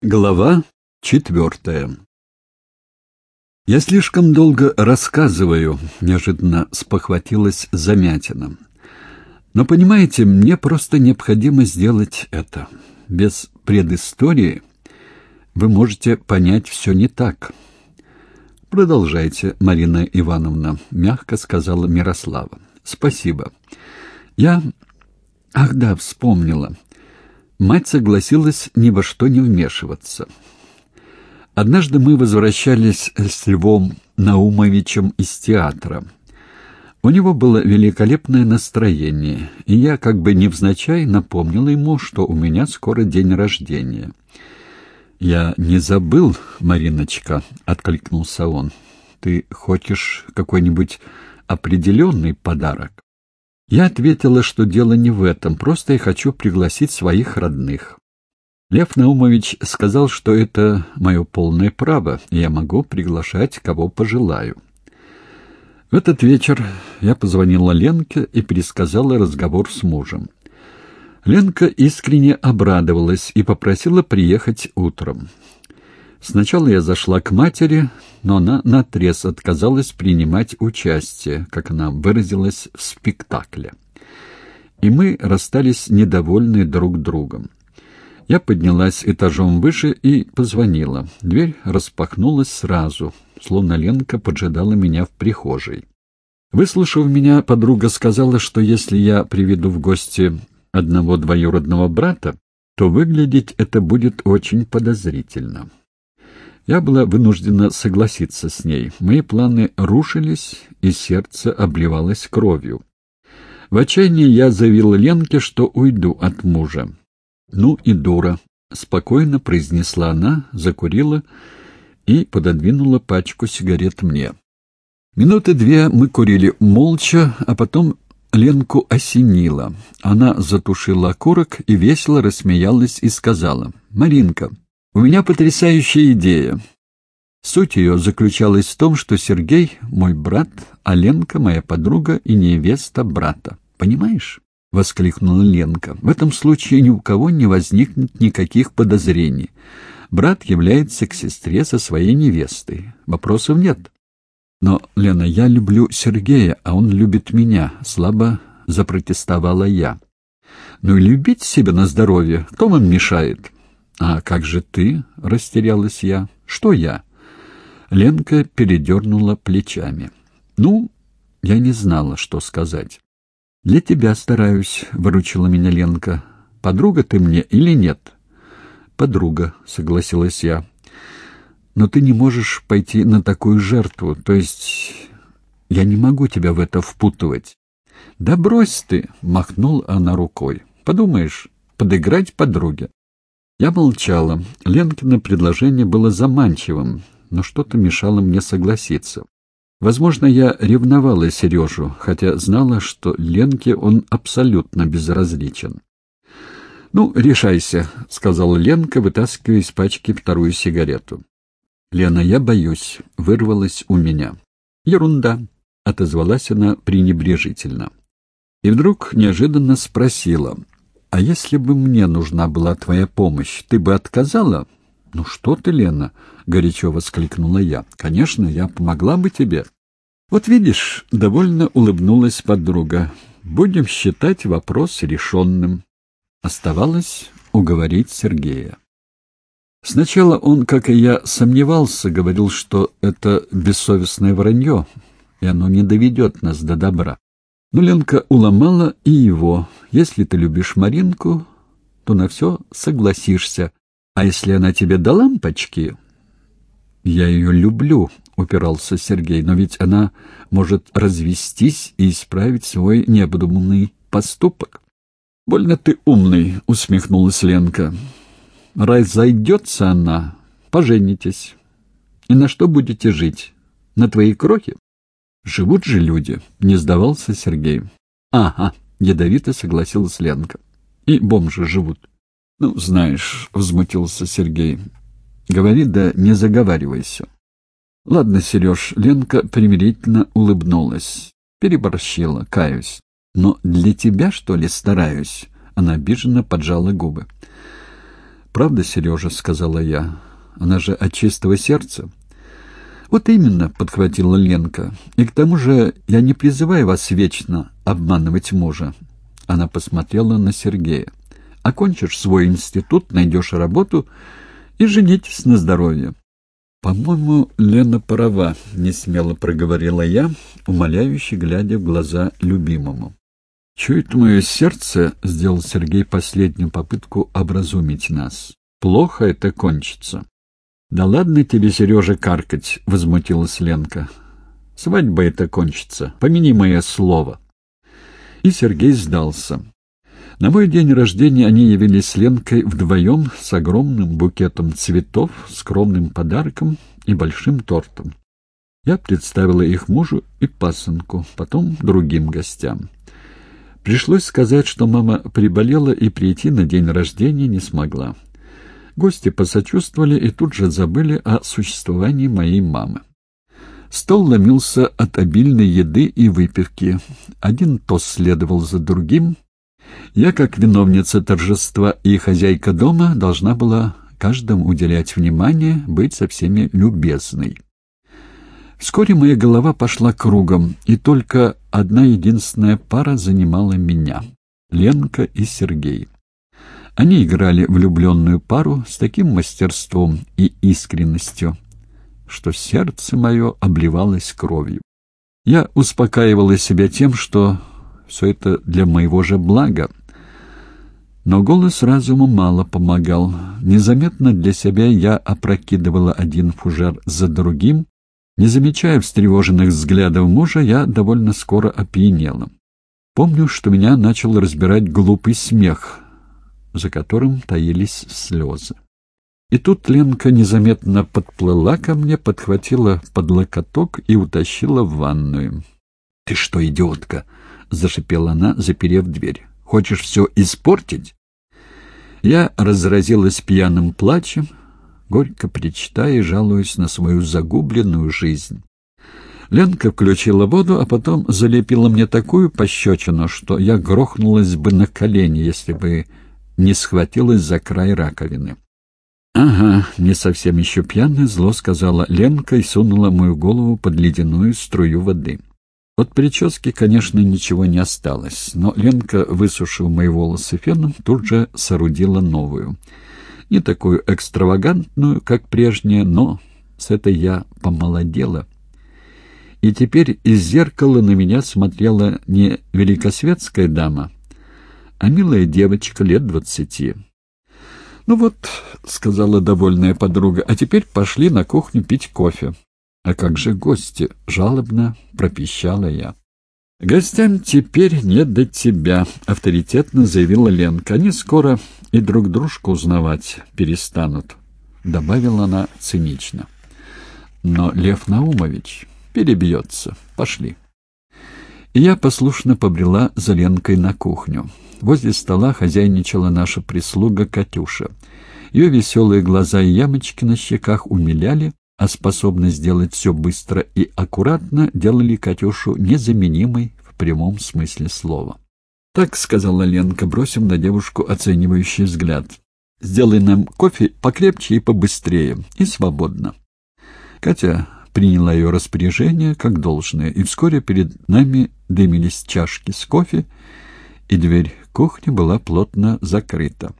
Глава четвертая «Я слишком долго рассказываю», — неожиданно спохватилась Замятина. «Но, понимаете, мне просто необходимо сделать это. Без предыстории вы можете понять все не так». «Продолжайте, Марина Ивановна», — мягко сказала Мирослава. «Спасибо. Я... Ах да, вспомнила. Мать согласилась ни во что не вмешиваться. Однажды мы возвращались с Львом Наумовичем из театра. У него было великолепное настроение, и я как бы невзначай напомнила ему, что у меня скоро день рождения. «Я не забыл, Мариночка», — откликнулся он. «Ты хочешь какой-нибудь определенный подарок?» Я ответила, что дело не в этом, просто я хочу пригласить своих родных. Лев Наумович сказал, что это мое полное право, и я могу приглашать, кого пожелаю. В этот вечер я позвонила Ленке и пересказала разговор с мужем. Ленка искренне обрадовалась и попросила приехать утром. Сначала я зашла к матери, но она наотрез отказалась принимать участие, как она выразилась, в спектакле. И мы расстались недовольны друг другом. Я поднялась этажом выше и позвонила. Дверь распахнулась сразу, словно Ленка поджидала меня в прихожей. Выслушав меня, подруга сказала, что если я приведу в гости одного двоюродного брата, то выглядеть это будет очень подозрительно. Я была вынуждена согласиться с ней. Мои планы рушились, и сердце обливалось кровью. В отчаянии я заявила Ленке, что уйду от мужа. «Ну и дура», — спокойно произнесла она, закурила и пододвинула пачку сигарет мне. Минуты две мы курили молча, а потом Ленку осенило. Она затушила окурок и весело рассмеялась и сказала, «Маринка, у меня потрясающая идея. Суть ее заключалась в том, что Сергей — мой брат, а Ленка — моя подруга и невеста брата. Понимаешь? — воскликнула Ленка. — В этом случае ни у кого не возникнет никаких подозрений. Брат является к сестре со своей невестой. Вопросов нет. Но, Лена, я люблю Сергея, а он любит меня. Слабо запротестовала я. Ну и любить себя на здоровье, кто вам мешает? — «А как же ты?» — растерялась я. «Что я?» Ленка передернула плечами. «Ну, я не знала, что сказать». «Для тебя стараюсь», — выручила меня Ленка. «Подруга ты мне или нет?» «Подруга», — согласилась я. «Но ты не можешь пойти на такую жертву, то есть я не могу тебя в это впутывать». «Да брось ты!» — махнул она рукой. «Подумаешь, подыграть подруге». Я молчала. Ленкино предложение было заманчивым, но что-то мешало мне согласиться. Возможно, я ревновала Сережу, хотя знала, что Ленке он абсолютно безразличен. «Ну, решайся», — сказала Ленка, вытаскивая из пачки вторую сигарету. «Лена, я боюсь», — вырвалась у меня. «Ерунда», — отозвалась она пренебрежительно. И вдруг неожиданно спросила, «А если бы мне нужна была твоя помощь, ты бы отказала?» «Ну что ты, Лена?» — горячо воскликнула я. «Конечно, я помогла бы тебе». «Вот видишь», — довольно улыбнулась подруга, — «будем считать вопрос решенным». Оставалось уговорить Сергея. Сначала он, как и я, сомневался, говорил, что это бессовестное вранье, и оно не доведет нас до добра. Но Ленка уломала и его. Если ты любишь Маринку, то на все согласишься. А если она тебе до лампочки... «Я ее люблю», — упирался Сергей, «но ведь она может развестись и исправить свой необдуманный поступок». «Больно ты умный», — усмехнулась Ленка. «Разойдется она, поженитесь. И на что будете жить? На твоей крохе?» Живут же люди, не сдавался Сергей. Ага, ядовито согласилась Ленка. И бомжи живут. Ну, знаешь, взмутился Сергей. Говори, да не заговаривайся. Ладно, Сереж, Ленка примирительно улыбнулась. Переборщила, каюсь. Но для тебя, что ли, стараюсь? Она обиженно поджала губы. «Правда, Сережа?» — сказала я. «Она же от чистого сердца». «Вот именно», — подхватила Ленка. «И к тому же я не призываю вас вечно обманывать мужа». Она посмотрела на Сергея. «Окончишь свой институт, найдешь работу и женитесь на здоровье». «По-моему, Лена права», — несмело проговорила я, умоляюще глядя в глаза любимому. «Чует мое сердце», — сделал Сергей последнюю попытку образумить нас. «Плохо это кончится». «Да ладно тебе, Сережа, каркать», — возмутилась Ленка. «Свадьба это кончится. Помяни мое слово». И Сергей сдался. На мой день рождения они явились с Ленкой вдвоем с огромным букетом цветов, скромным подарком и большим тортом. Я представила их мужу и пасынку, потом другим гостям. Пришлось сказать, что мама приболела и прийти на день рождения не смогла. Гости посочувствовали и тут же забыли о существовании моей мамы. Стол ломился от обильной еды и выпивки. Один тост следовал за другим. Я, как виновница торжества и хозяйка дома, должна была каждому уделять внимание, быть со всеми любезной. Вскоре моя голова пошла кругом, и только одна единственная пара занимала меня — Ленка и Сергей. Они играли влюбленную пару с таким мастерством и искренностью, что сердце мое обливалось кровью. Я успокаивала себя тем, что все это для моего же блага. Но голос разума мало помогал. Незаметно для себя я опрокидывала один фужер за другим. Не замечая встревоженных взглядов мужа, я довольно скоро опьянела. Помню, что меня начал разбирать глупый смех — за которым таились слезы. И тут Ленка незаметно подплыла ко мне, подхватила под локоток и утащила в ванную. — Ты что, идиотка? — зашипела она, заперев дверь. — Хочешь все испортить? Я разразилась пьяным плачем, горько причитая и жалуясь на свою загубленную жизнь. Ленка включила воду, а потом залепила мне такую пощечину, что я грохнулась бы на колени, если бы не схватилась за край раковины. «Ага, не совсем еще пьяная, зло сказала Ленка и сунула мою голову под ледяную струю воды. От прически, конечно, ничего не осталось, но Ленка, высушив мои волосы феном, тут же соорудила новую. Не такую экстравагантную, как прежняя, но с этой я помолодела. И теперь из зеркала на меня смотрела не великосветская дама, а милая девочка лет двадцати. «Ну вот», — сказала довольная подруга, — «а теперь пошли на кухню пить кофе». «А как же гости?» — жалобно пропищала я. «Гостям теперь нет до тебя», — авторитетно заявила Ленка. «Они скоро и друг дружку узнавать перестанут», — добавила она цинично. «Но Лев Наумович перебьется. Пошли». Я послушно побрела за Ленкой на кухню. Возле стола хозяйничала наша прислуга Катюша. Ее веселые глаза и ямочки на щеках умиляли, а способность сделать все быстро и аккуратно делали Катюшу незаменимой в прямом смысле слова. «Так», — сказала Ленка, бросив на девушку оценивающий взгляд. «Сделай нам кофе покрепче и побыстрее, и свободно». Катя приняла ее распоряжение как должное, и вскоре перед нами дымились чашки с кофе, и дверь кухни была плотно закрыта.